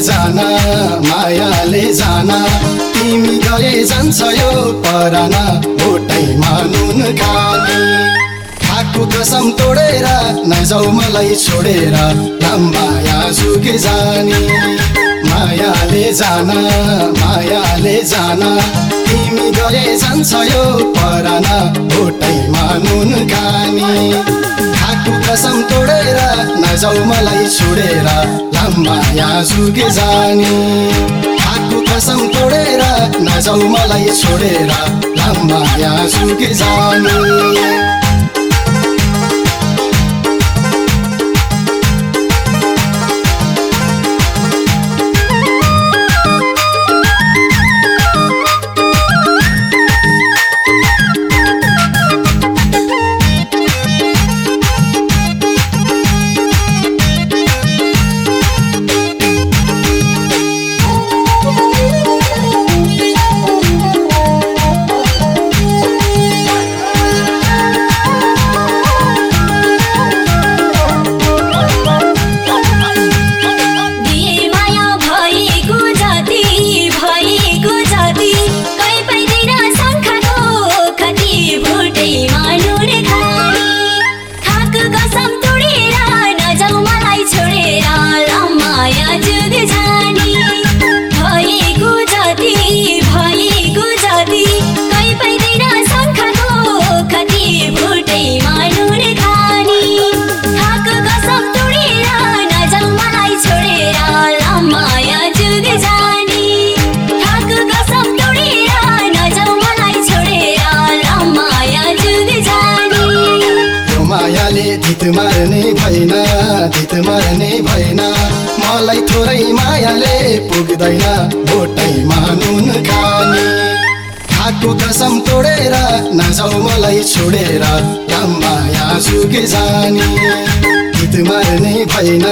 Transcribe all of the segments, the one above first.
जान मायाले जान। तिमी गए जान्छ यो परान भोटैमा नुन खाने। खाएको कसम तोडेर नजाउ मलाई छोडेर माया जुगे जाने। मायाले जान मायाले जान। तिमी गए जान्छ यो परान भोटैमा नुन खाने। कसम तोडेर नजाउ मलाई छोडेर माया जुगे जाने। खाएको कसम तोडेर नजाउ मलाई छोडेर माया जुगे जाने। मार्ने भएन धित मार्ने भएन। मलाई थोरै मायाले पुग्दैन भोटैमा नुन खाने। खाएको कसम तोडेर नजाउ मलाई छोडेर माया जुगे जाने। धित मार्ने भएन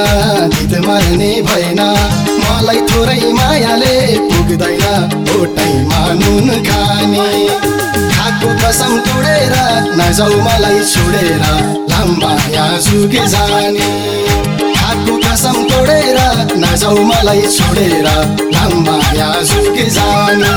धित मार्ने भएन। मलाई थोरै मायाले पुग्दैन भोटैमा नुन खाने। खाएको कसम तोडेर नजाउ मलाई छोडेर लाम्बाया जुगे जाने खाएको कसम तोडेर नजाउ मलाई छोडेर लाम्बाया जुगे जाने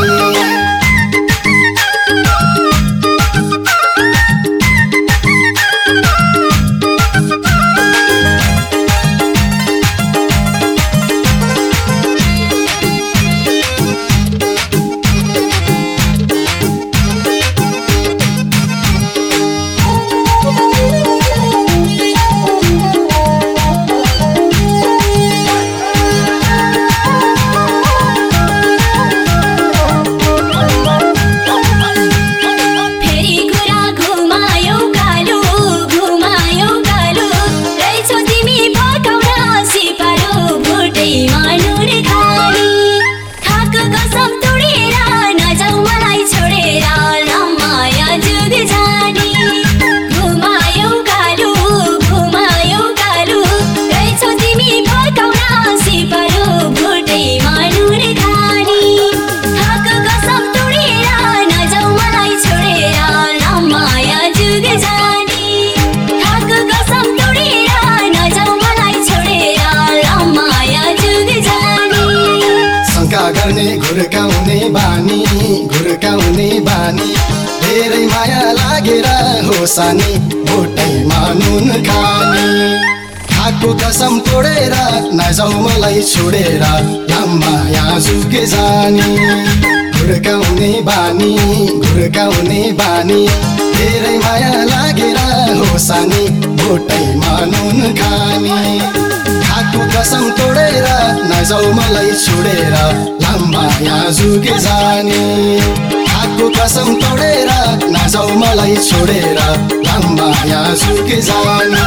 गर्ने घुर्काउने बानी घुर्काउने बानी। धेरै माया लागेर हो सानी भोटैमा नुन खाने। खाएको कसम तोडेर नजाउ मलाई छोडेर लाम्बाया जुगे जाने। घुर्काउने बानी घुर्काउने बानी। धेरै माया लागेर हो सानी भोटैमा नुन खाने नजाउ मलाई छोडेर लाम्बाया जुगे जाने खाएको कसम तोडेर नजाउ मलाई छोडेर लाम्बाया जुगे जाने